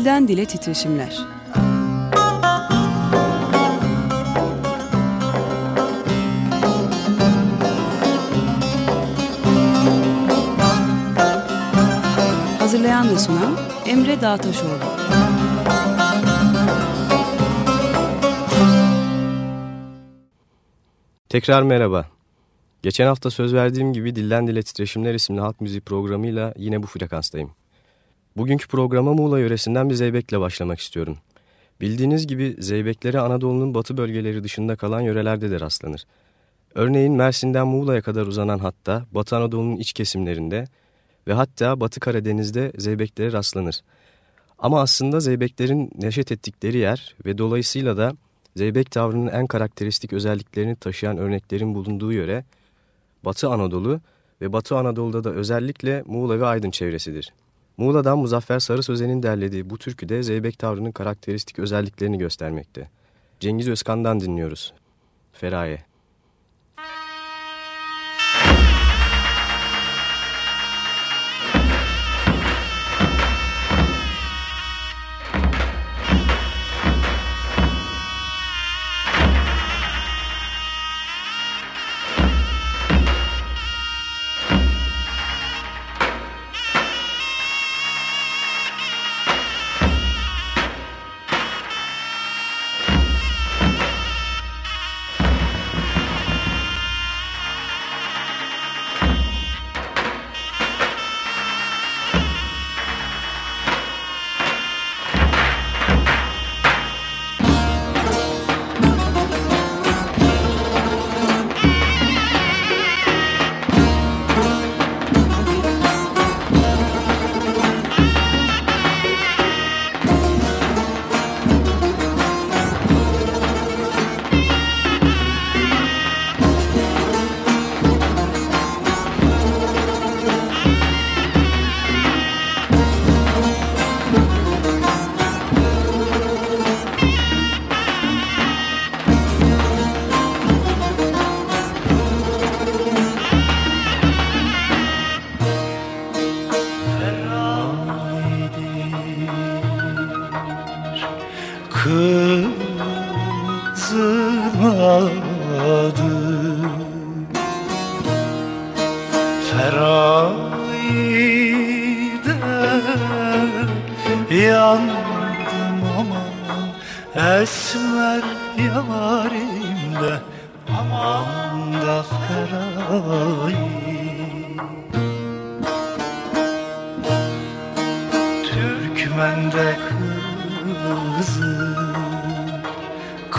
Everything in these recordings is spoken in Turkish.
Dilden Dile Titreşimler Hazırlayan ve sunan Emre Dağtaşoğlu Tekrar merhaba. Geçen hafta söz verdiğim gibi Dilden Dile Titreşimler isimli halk müziği programıyla yine bu frekanstayım. Bugünkü programa Muğla yöresinden bir zeybekle başlamak istiyorum. Bildiğiniz gibi zeybekleri Anadolu'nun batı bölgeleri dışında kalan yörelerde de rastlanır. Örneğin Mersin'den Muğla'ya kadar uzanan hatta Batı Anadolu'nun iç kesimlerinde ve hatta Batı Karadeniz'de zeybeklere rastlanır. Ama aslında zeybeklerin neşet ettikleri yer ve dolayısıyla da zeybek tavrının en karakteristik özelliklerini taşıyan örneklerin bulunduğu yöre Batı Anadolu ve Batı Anadolu'da da özellikle Muğla ve Aydın çevresidir. Muğla'dan Muzaffer Sarı Sözen'in derlediği bu türküde zeybek tavrının karakteristik özelliklerini göstermekte. Cengiz Özkan'dan dinliyoruz. Feraye.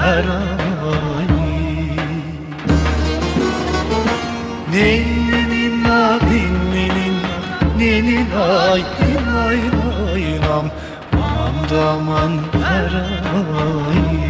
사랑이 니니나 니니나 니니나 이나이나이남 밤다만 바라이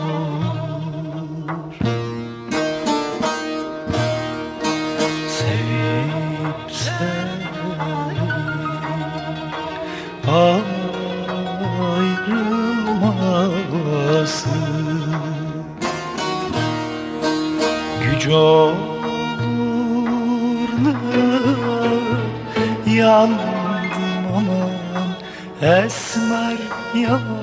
yarimde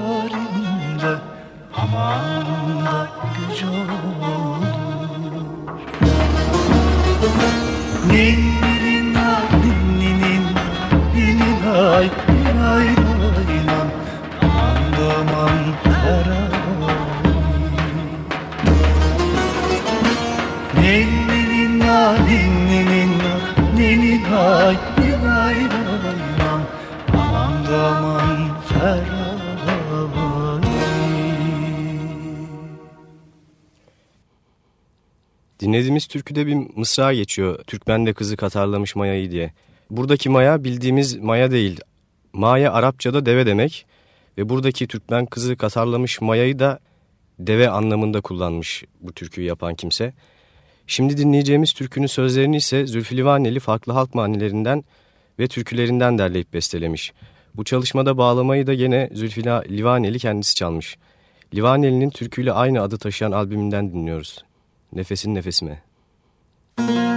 mısra geçiyor. Türkmen de kızı katarlamış mayayı diye. Buradaki maya bildiğimiz maya değil. Maya Arapçada deve demek. Ve buradaki Türkmen kızı katarlamış mayayı da deve anlamında kullanmış bu türküyü yapan kimse. Şimdi dinleyeceğimiz türkünün sözlerini ise Zülfü Livaneli farklı halk manilerinden ve türkülerinden derleyip bestelemiş. Bu çalışmada bağlamayı da gene Zülfü Livaneli kendisi çalmış. Livaneli'nin türküyle aynı adı taşıyan albümünden dinliyoruz. Nefesin nefesime. Thank you.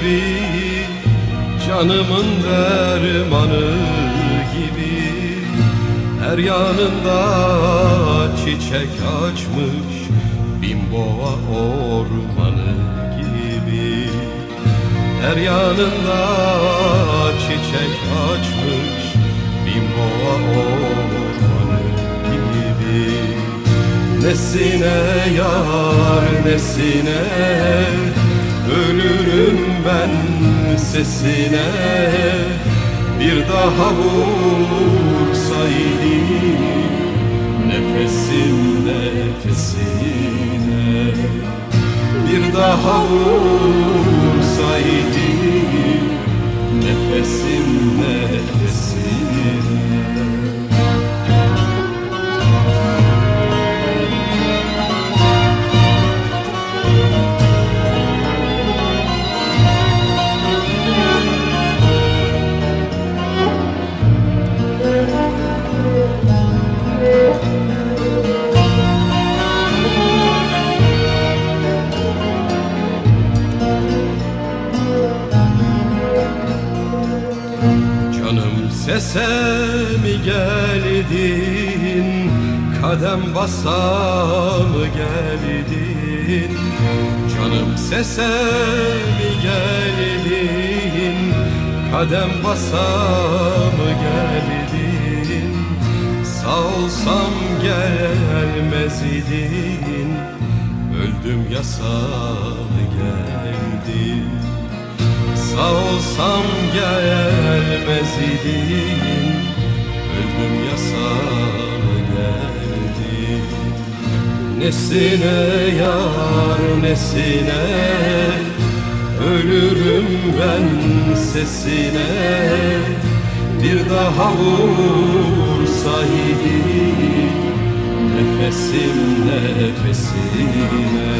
Gibi Canımın dermanı gibi. Her yanında çiçek açmış Bin boğa ormanı gibi. Her yanında çiçek açmış Bin boğa ormanı gibi. Nesine yar nesine Ölürüm ben sesine. Bir daha vursaydı Nefesim nefesine. Bir daha vursaydı nefesim nefesine Sese mi geldin? Kadem basa mı geldin? Canım sese mi geldin? Kadem basa mı geldin? Sağ olsam gelmez idin. Öldüm yasal geldin Sağ olsam gelmez idin Ölüm yasağı geldi. Nesine yar nesine Ölürüm ben sesine. Bir daha vursaydı Nefesim nefesine.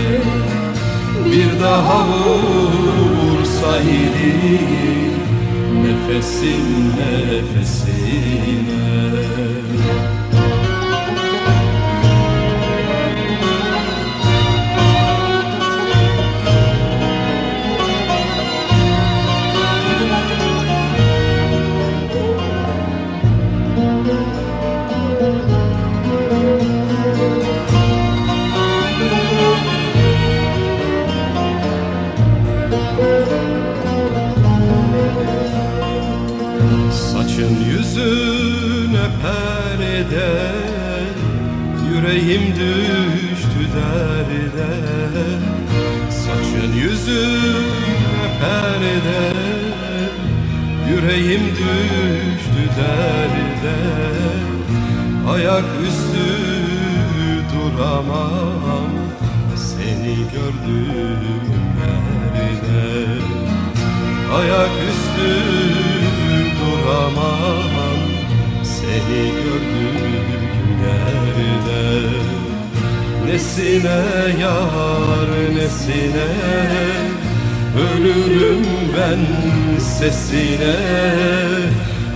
Bir daha vursaydı Nefesim nefesine Yüreğim düştü derde. Saçın yüzüne perde Yüreğim düştü derde. Ayak üstü duramam. Seni gördüğüm yerde Ayak üstü duramam. Seni gördüğüm yerde Nesine yar nesine? Ölürüm ben sesine.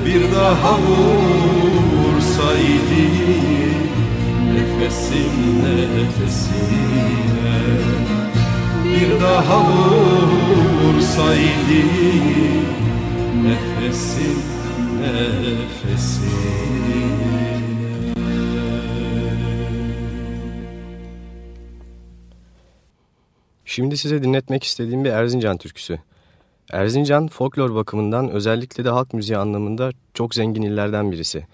Bir daha vursaydı Nefesim nefesine. Bir daha vursaydı nefesim nefesim Şimdi size dinletmek istediğim bir Erzincan türküsü. Erzincan folklor bakımından özellikle de halk müziği anlamında çok zengin illerden birisi.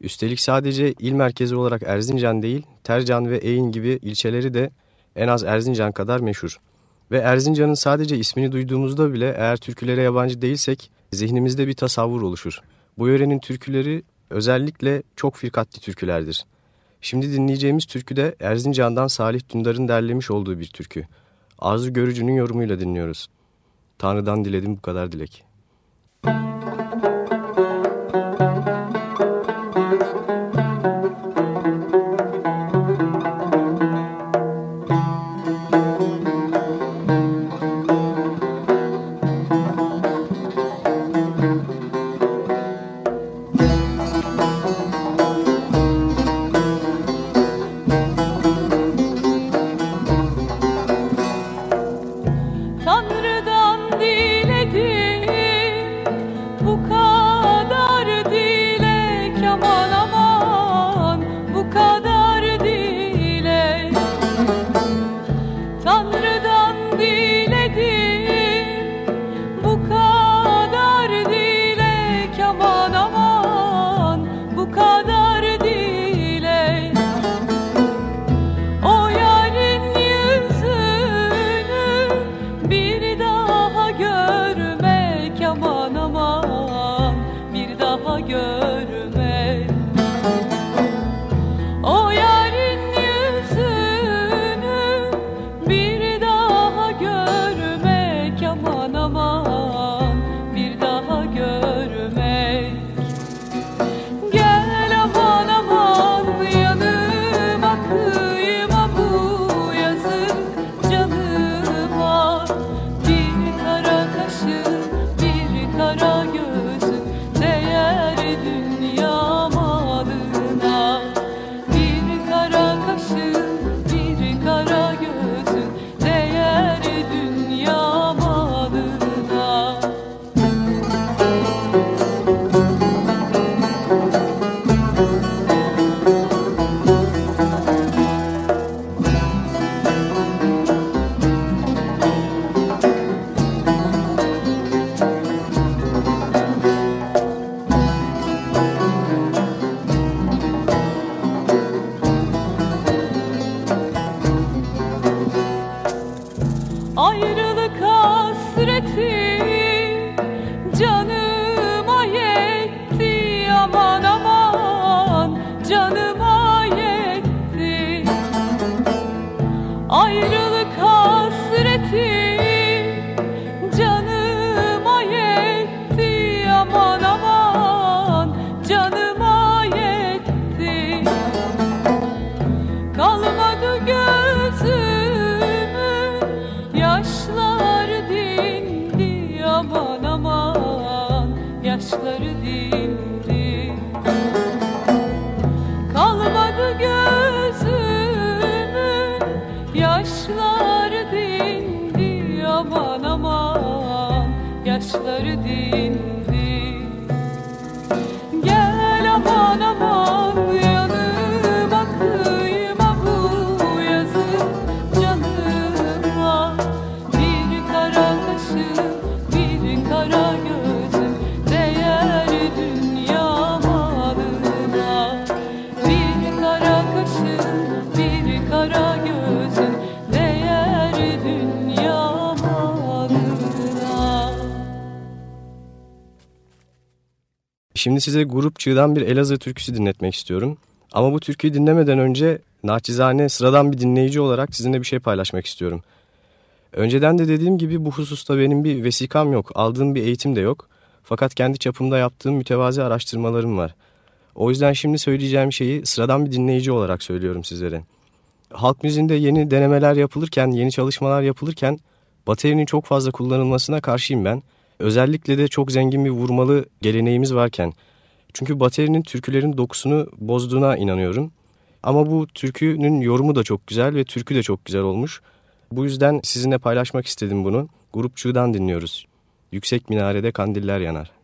Üstelik sadece il merkezi olarak Erzincan değil, Tercan ve Eğin gibi ilçeleri de en az Erzincan kadar meşhur. Ve Erzincan'ın sadece ismini duyduğumuzda bile eğer türkülere yabancı değilsek zihnimizde bir tasavvur oluşur. Bu yörenin türküleri özellikle çok firkatli türkülerdir. Şimdi dinleyeceğimiz türkü de Erzincan'dan Salih Dündar'ın derlemiş olduğu bir türkü. Arzu Görücü'nün yorumuyla dinliyoruz. Tanrı'dan diledim bu kadar dilek. Tanrı'dan Şimdi size Grup Çığ'dan bir Elazığ türküsü dinletmek istiyorum. Ama bu türküyü dinlemeden önce naçizane sıradan bir dinleyici olarak sizinle bir şey paylaşmak istiyorum. Önceden de dediğim gibi bu hususta benim bir vesikam yok, aldığım bir eğitim de yok. Fakat kendi çapımda yaptığım mütevazi araştırmalarım var. O yüzden şimdi söyleyeceğim şeyi sıradan bir dinleyici olarak söylüyorum sizlere. Halk müziğinde yeni denemeler yapılırken, yeni çalışmalar yapılırken baterinin çok fazla kullanılmasına karşıyım ben. Özellikle de çok zengin bir vurmalı geleneğimiz varken. Çünkü baterinin türkülerin dokusunu bozduğuna inanıyorum. Ama bu türkünün yorumu da çok güzel ve türkü de çok güzel olmuş. Bu yüzden sizinle paylaşmak istedim bunu. Grupçuğdan dinliyoruz. Yüksek minarede kandiller yanar.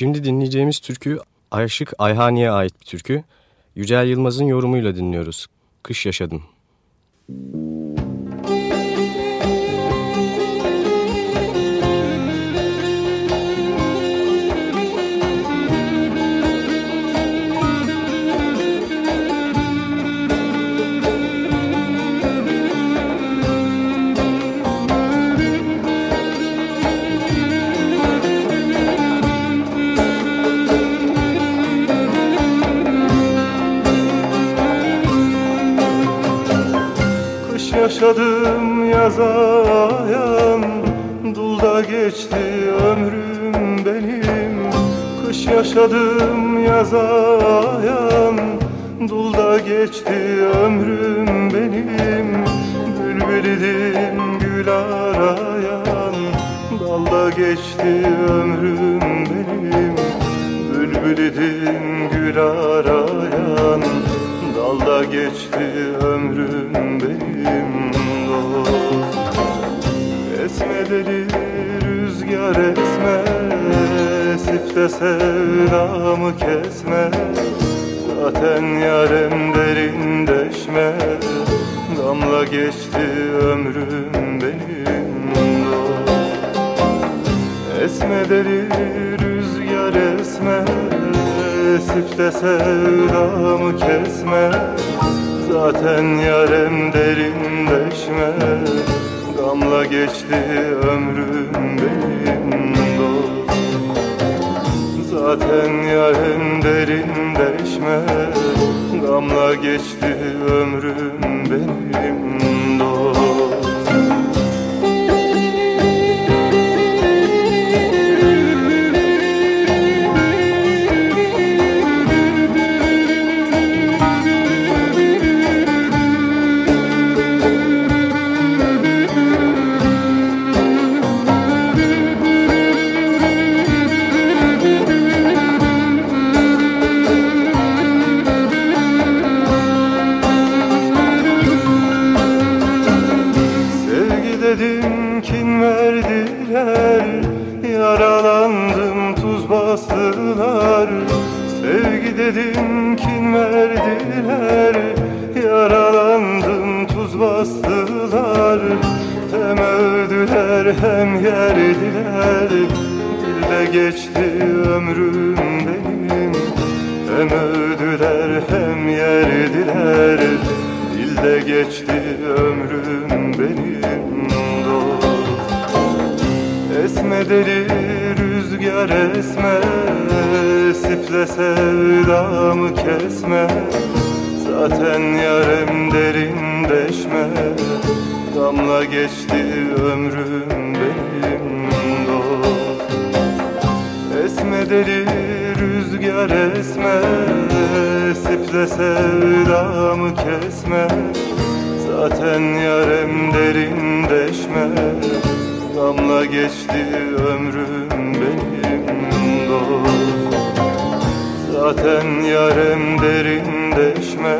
Şimdi dinleyeceğimiz türkü Aşık Ayhani'ye ait bir türkü. Yücel Yılmaz'ın yorumuyla dinliyoruz. Kış yaşadım. Kış yaşadım yazayan Dulda geçti ömrüm benim. Kış yaşadım yazayan Dulda geçti ömrüm benim. Bülbül idim gül arayan Dalda geçti ömrüm benim. Bülbül idim gül arayan Dalda geçti ömrüm benim dost. Esme deli rüzgar esme Sifte sevdamı kesme. Zaten yarem derin deşme Damla geçti ömrüm benim dost. Esme deli rüzgar esme Sifte sevdamı kesme. Zaten yarem derinleşme. Gamla geçti ömrüm benim dost. Zaten yarem derinleşme. Gamla geçti ömrüm benim dost övdüler hem yerdiler Dilde geçti ömrüm benim. Hem övdüler hem yerdiler Dilde geçti ömrüm benim. Dost Esme rüzgar esme Sifle sevdamı kesme. Zaten yarem derin deşme Damla geçti ömrüm benim dost. Esme deli rüzgar esme Sifle sevdamı kesme. Zaten yarem derin deşme Damla geçti ömrüm benim dost. Zaten yarem derin deşme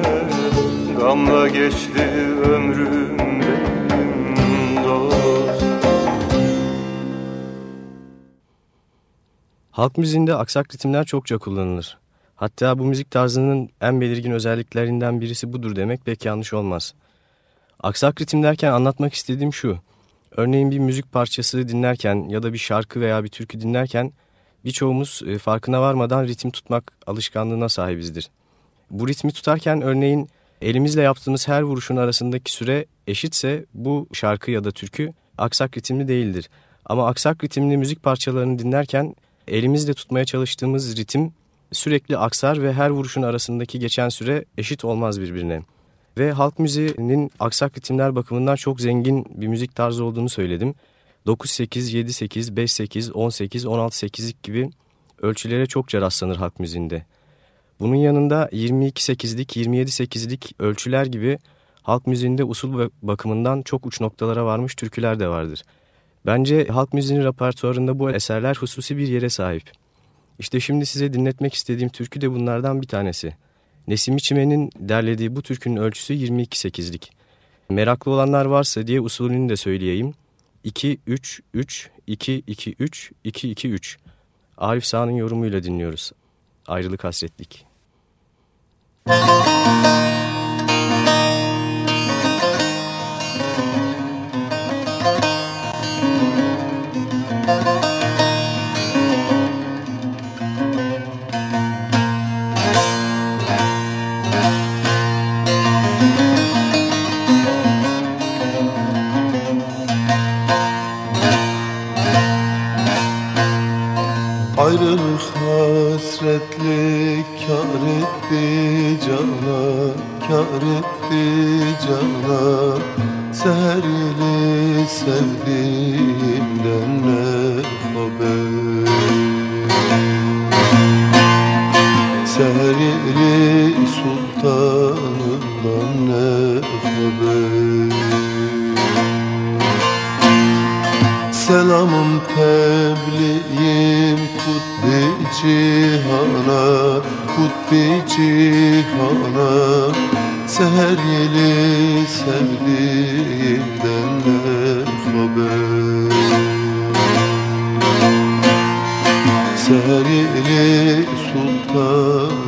Gamla geçti ömrüm Halk müziğinde aksak ritimler çokça kullanılır. Hatta bu müzik tarzının en belirgin özelliklerinden birisi budur demek pek yanlış olmaz. Aksak ritim derken anlatmak istediğim şu. Örneğin bir müzik parçası dinlerken ya da bir şarkı veya bir türkü dinlerken birçoğumuz e, farkına varmadan ritim tutmak alışkanlığına sahibizdir. Bu ritmi tutarken örneğin elimizle yaptığımız her vuruşun arasındaki süre eşitse bu şarkı ya da türkü aksak ritimli değildir. Ama aksak ritimli müzik parçalarını dinlerken elimizle tutmaya çalıştığımız ritim sürekli aksar ve her vuruşun arasındaki geçen süre eşit olmaz birbirine. Ve halk müziğinin aksak ritimler bakımından çok zengin bir müzik tarzı olduğunu söyledim. 9-8, 7-8, 5-8, 18, 16-8'lik gibi ölçülere çokça rastlanır halk müziğinde. Bunun yanında 22-8'lik, 27-8'lik ölçüler gibi halk müziğinde usul bakımından çok uç noktalara varmış türküler de vardır. Bence halk müziğinin repertuarında bu eserler hususi bir yere sahip. İşte şimdi size dinletmek istediğim türkü de bunlardan bir tanesi. Nesim İçimen'in derlediği bu türkünün ölçüsü 22-8'lik. Meraklı olanlar varsa diye usulünü de söyleyeyim. 2-3-3-2-2-3-2-2-3 Arif Sağ'ın yorumuyla dinliyoruz. Ayrılık hasretlik. Müzik cana kar etti cana Serili sevdiğimden ne haber? Serili sultanımdan ne haber? Selamım tebliğim kutbi cihana kutbi cihana Seher yeli sevdiğimden ne haber? Seher yeli sultan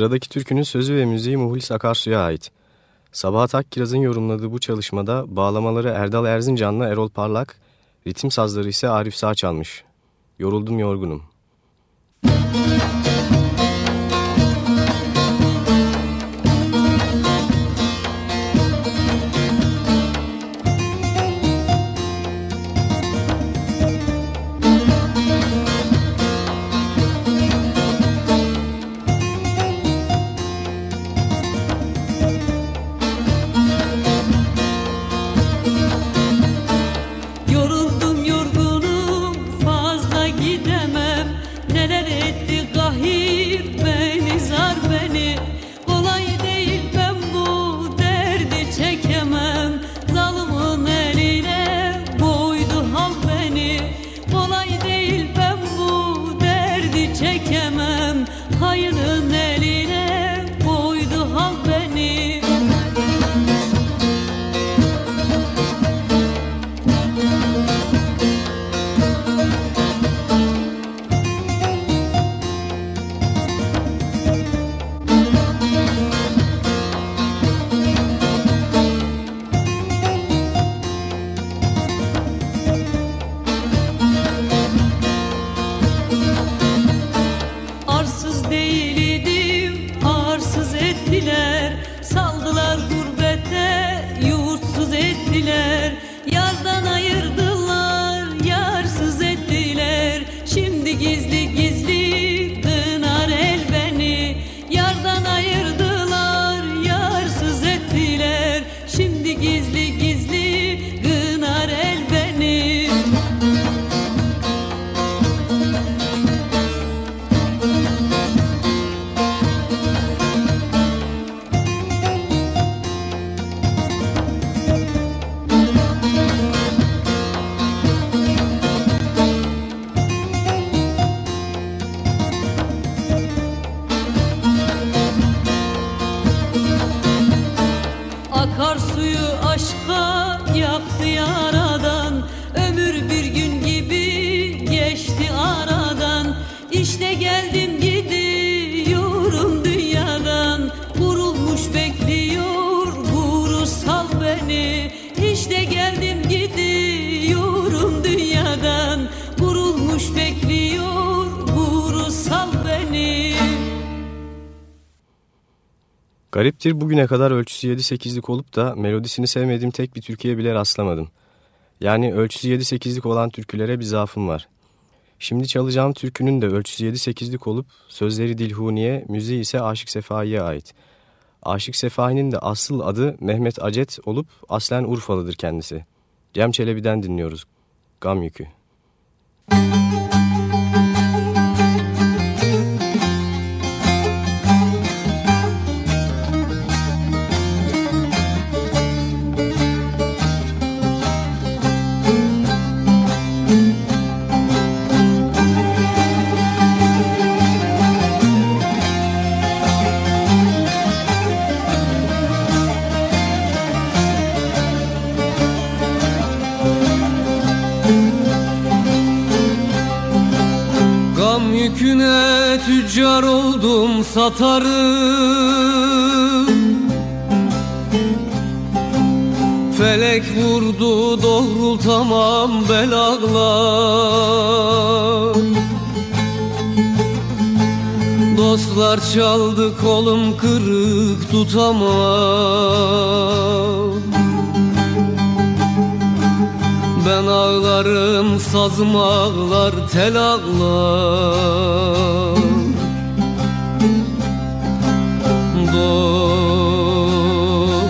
Sıradaki türkünün sözü ve müziği Muhlis Akarsu'ya ait. Sabahat Akkiraz'ın yorumladığı bu çalışmada bağlamaları Erdal Erzincan'la Erol Parlak, ritim sazları ise Arif Sağ çalmış. Yoruldum yorgunum. yara Gariptir bugüne kadar ölçüsü 7-8'lik olup da melodisini sevmediğim tek bir türküye bile rastlamadım. Yani ölçüsü 7-8'lik olan türkülere bir zaafım var. Şimdi çalacağım türkünün de ölçüsü 7-8'lik olup sözleri Dilhuni'ye, müziği ise Aşık Sefai'ye ait. Aşık Sefai'nin de asıl adı Mehmet Acet olup aslen Urfalıdır kendisi. Cem Çelebi'den dinliyoruz. Gam Yükü. Gam satarım. Felek vurdu doğrultamam belaglar. Dostlar çaldı kolum kırık tutamam. Ben ağlarım sazım ağlar tel ağlar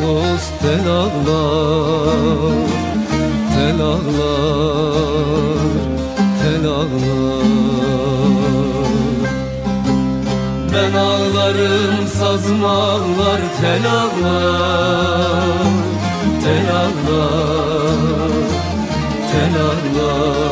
Dost tel ağlar Tel ağlar Tel ağlar Ben ağlarım sazım ağlar tel ağlar Tel ağlar Tel ağlar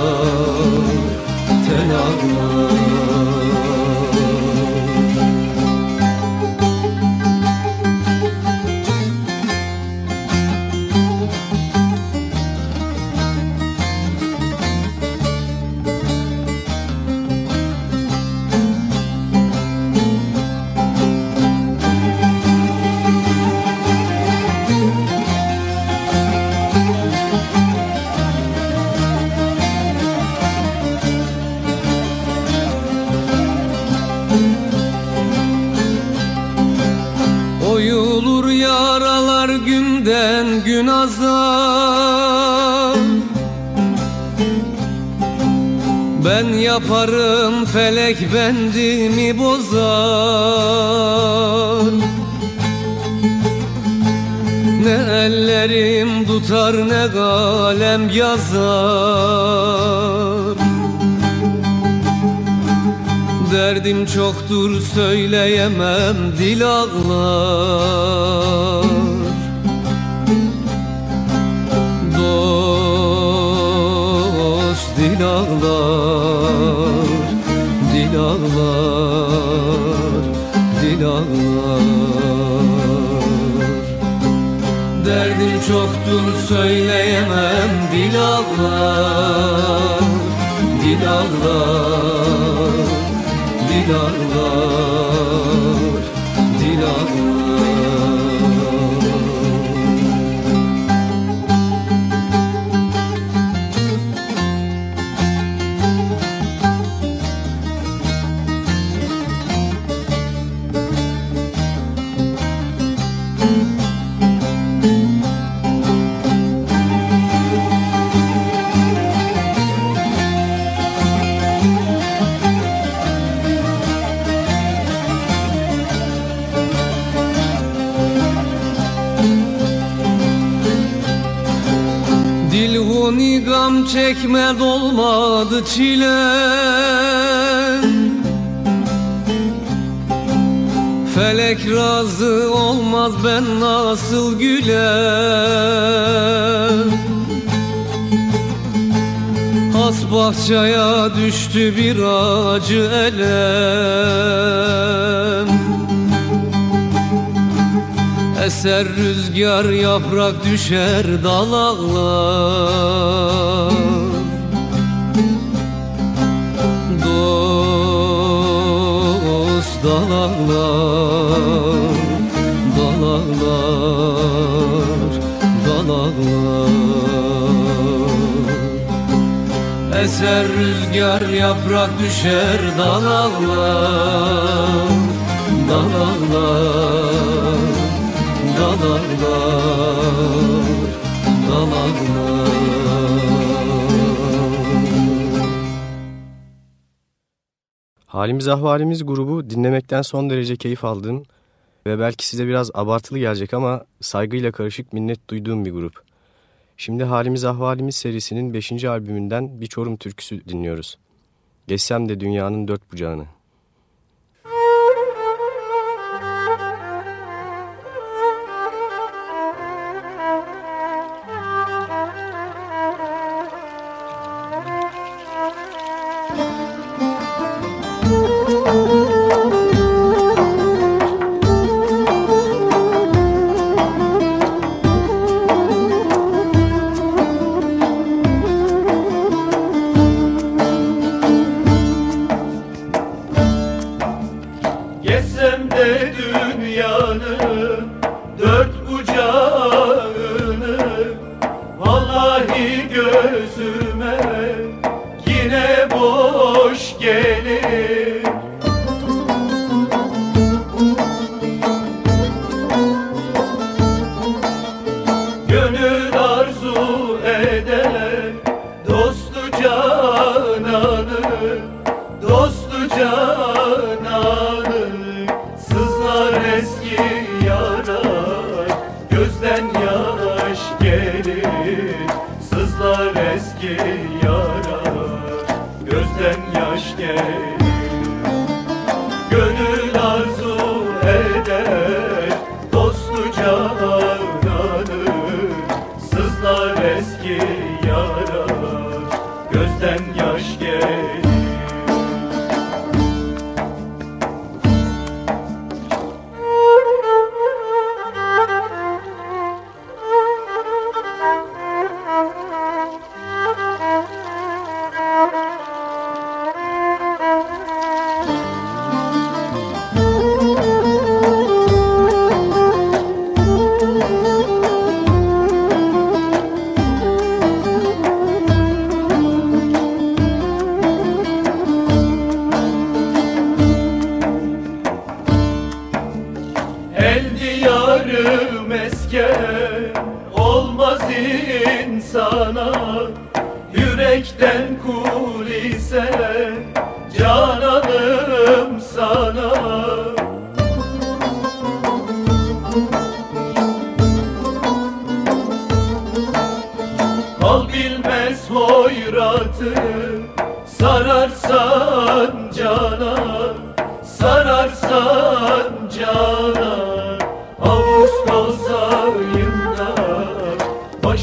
yaparım felek bendimi bozar. Ne ellerim tutar ne kalem yazar. Derdim çoktur söyleyemem dil ağlar dil ağlar Dil ağlar Dil ağlar. Derdim çoktur söyleyemem dil ağlar Dil ağlar Dil ağlar çekme dolmadı çile. Felek razı olmaz ben nasıl güler Has bahçaya düştü bir acı elem Eser rüzgar yaprak düşer dalaklar yaprak düşer dalaklar Dalaklar Dalaklar Dalaklar Halimiz Ahvalimiz grubu dinlemekten son derece keyif aldığım ve belki size biraz abartılı gelecek ama saygıyla karışık minnet duyduğum bir grup. Şimdi Halimiz Ahvalimiz serisinin 5. albümünden bir Çorum türküsü dinliyoruz. Geçsem de dünyanın dört bucağını. Gönül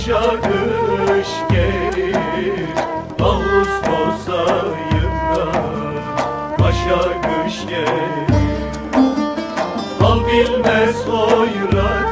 Başa kış gelir Ağustos ayında Başa kış gelir Al bilmez hoyratı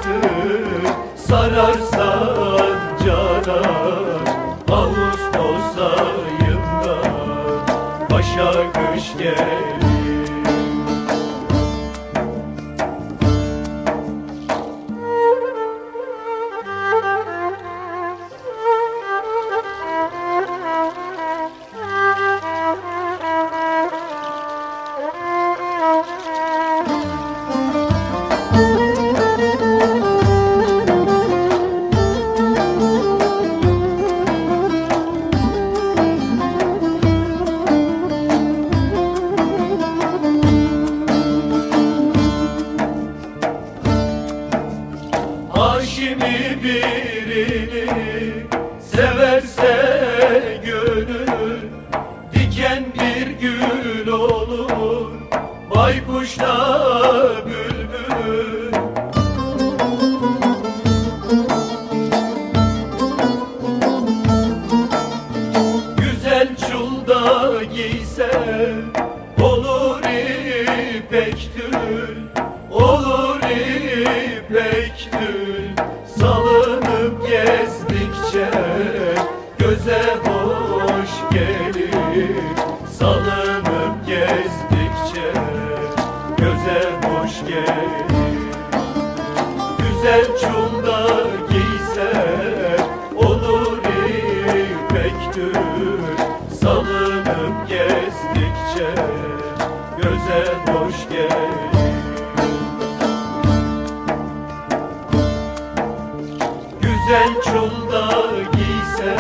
göze hoş gelir Güzel çulda giyse olur ipektür Salınıp gezdikçe göze hoş gelir Güzel çulda giyse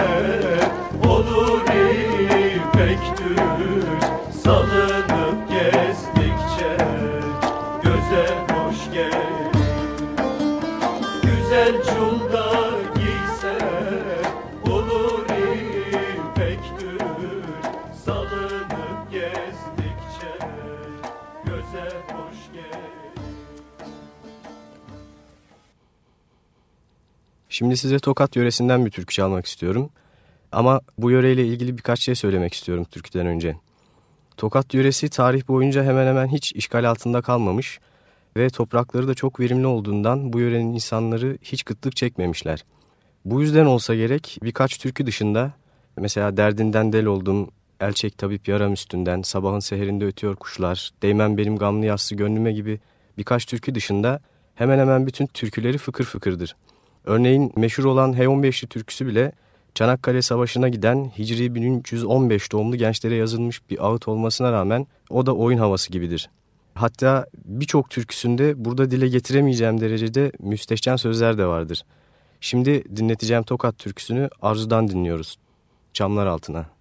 olur ipektür Salınıp Şimdi size Tokat yöresinden bir türkü çalmak istiyorum. Ama bu yöreyle ilgili birkaç şey söylemek istiyorum türküden önce. Tokat yöresi tarih boyunca hemen hemen hiç işgal altında kalmamış ve toprakları da çok verimli olduğundan bu yörenin insanları hiç kıtlık çekmemişler. Bu yüzden olsa gerek birkaç türkü dışında mesela derdinden del oldum, el çek tabip yaram üstünden, sabahın seherinde ötüyor kuşlar, değmen benim gamlı yassı gönlüme gibi birkaç türkü dışında hemen hemen bütün türküleri fıkır fıkırdır. Örneğin meşhur olan H15'li türküsü bile Çanakkale Savaşı'na giden Hicri 1315 doğumlu gençlere yazılmış bir ağıt olmasına rağmen o da oyun havası gibidir. Hatta birçok türküsünde burada dile getiremeyeceğim derecede müstehcen sözler de vardır. Şimdi dinleteceğim Tokat türküsünü Arzu'dan dinliyoruz. Çamlar altına.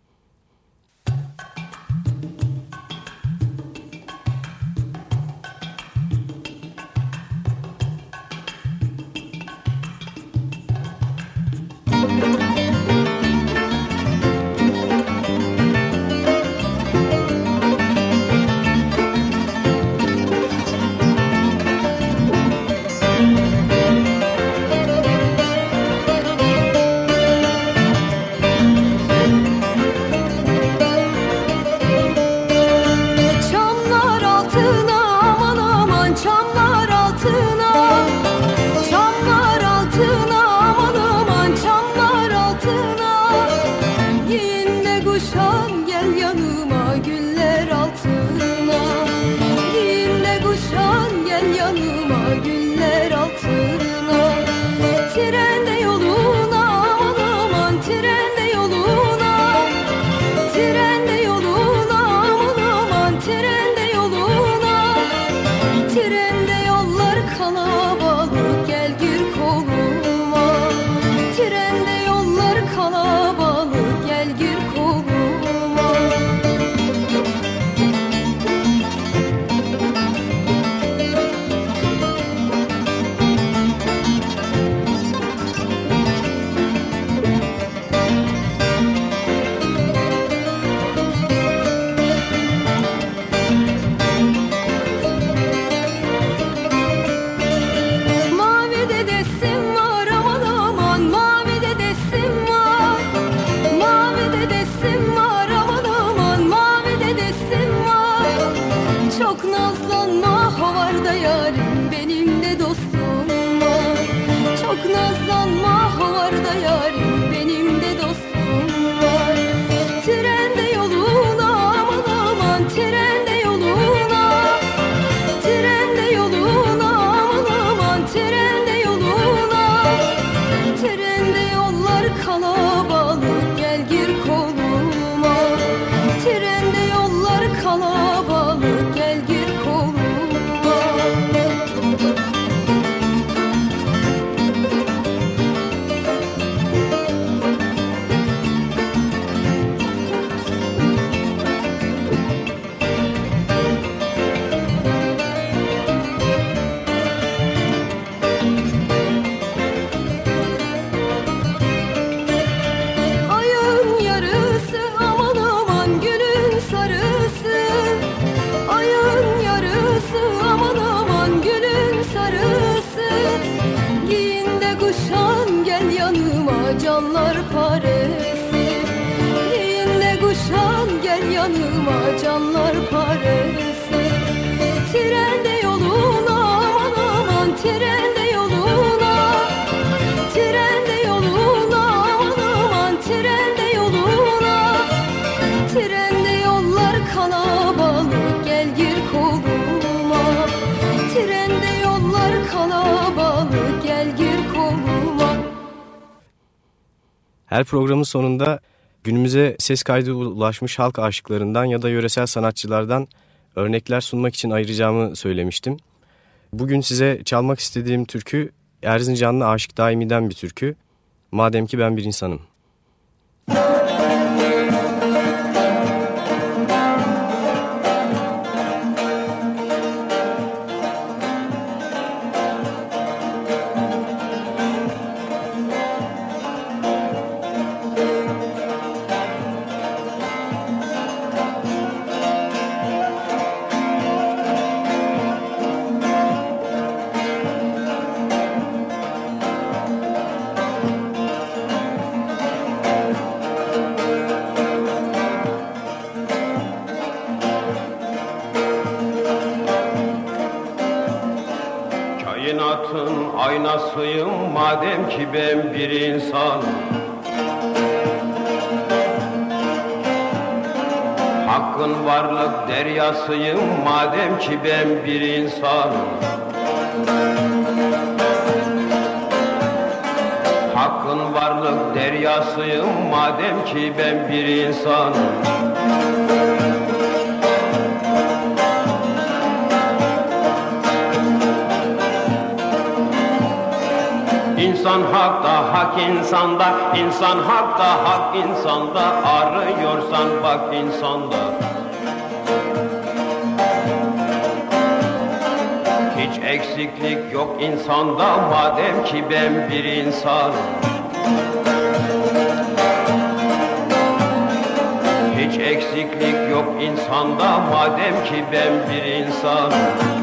Her programın sonunda Günümüze ses kaydı ulaşmış halk aşıklarından ya da yöresel sanatçılardan örnekler sunmak için ayıracağımı söylemiştim. Bugün size çalmak istediğim türkü Erzincanlı Aşık Daimi'den bir türkü. Madem ki ben bir insanım. Kainatın ben bir insanım Hakkın varlık deryasıyım madem ki ben bir insanım Hakkın varlık deryasıyım madem ki ben bir insanım İnsan hakta, hak insanda, insan hakta, hak insanda, arıyorsan bak insanda. Hiç eksiklik yok insanda, madem ki ben bir insanım. Hiç eksiklik yok insanda, madem ki ben bir insanım.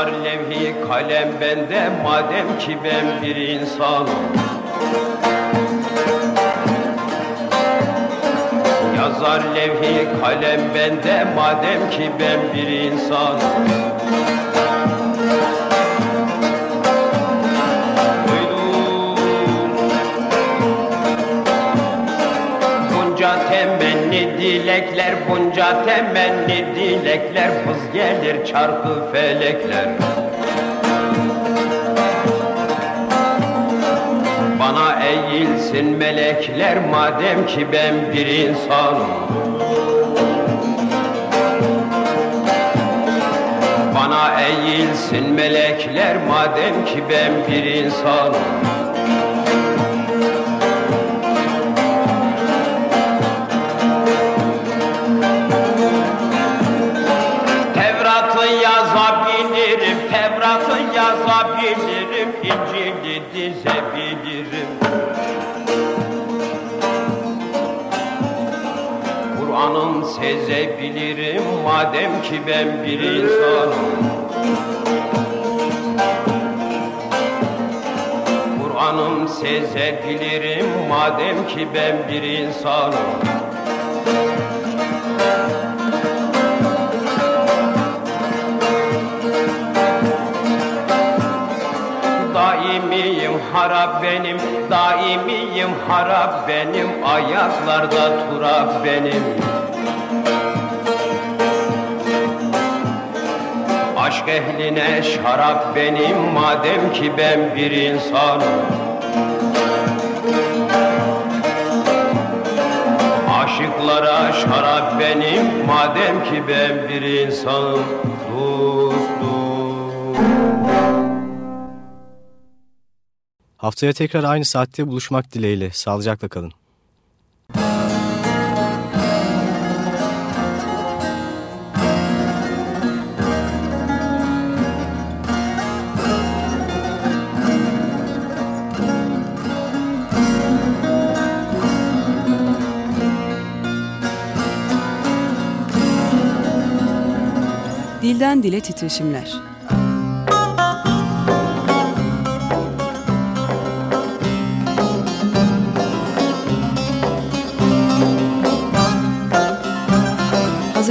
Yazar levhi kalem bende, madem ki ben bir insanım. Yazar levhi kalem bende, madem ki ben bir insanım. Bunca temenni dilekler Vız gelir çarpı felekler. Bana eğilsin melekler madem ki ben bir insanım. Bana eğilsin melekler madem ki ben bir insanım yazabilirim, İncil'i dizebilirim. Kur'an'ın sezebilirim, madem ki ben bir insanım. Kur'an'ım sezebilirim, madem ki ben bir insanım. Harap benim, daimiyim harap benim, ayaklarda turap benim. Aşk ehline şarap benim, madem ki ben bir insanım. Aşıklara şarap benim, madem ki ben bir insanım. Haftaya tekrar aynı saatte buluşmak dileğiyle. Sağlıcakla kalın. Dilden dile titreşimler.